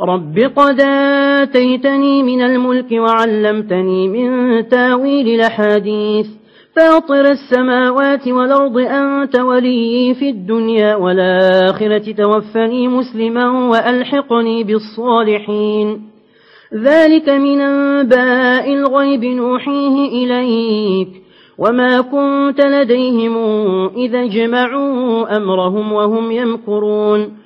رب قد آتيتني من الملك وعلمتني من تاويل الأحاديث فاطر السماوات والأرض أنت ولي في الدنيا والآخرة توفني مسلما وألحقني بالصالحين ذلك من أنباء الغيب نوحيه إليك وما كنت لديهم إذا جمعوا أمرهم وهم يمكرون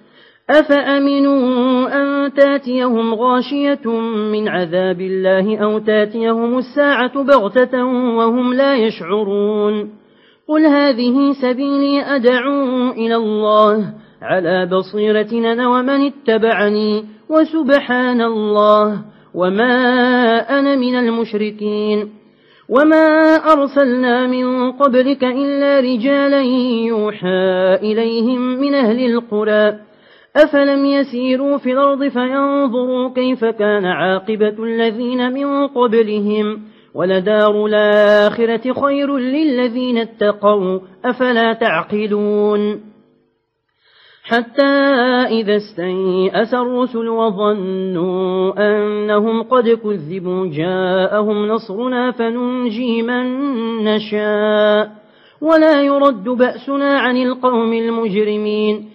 أفأمنوا أن تاتيهم غاشية من عذاب الله أو تاتيهم الساعة بغتة وهم لا يشعرون؟ قل هذه سبيلي أدعو إلى الله على بصيرتنا ومن اتبعني وسبحان الله وما أنا من المشركين. وما أرسلنا من قبلك إلا رجالا يوحى إليهم من أهل القرى. أفلم يسيروا في الأرض فينظروا كيف كان عاقبة الذين من قبلهم ولدار الآخرة خير للذين اتقوا أفلا تعقلون؟ حتى إذا استيأس الرسل وظنوا أنهم قد كذبوا جاءهم نصرنا فننجي من نشاء ولا يرد بأسنا عن القوم المجرمين.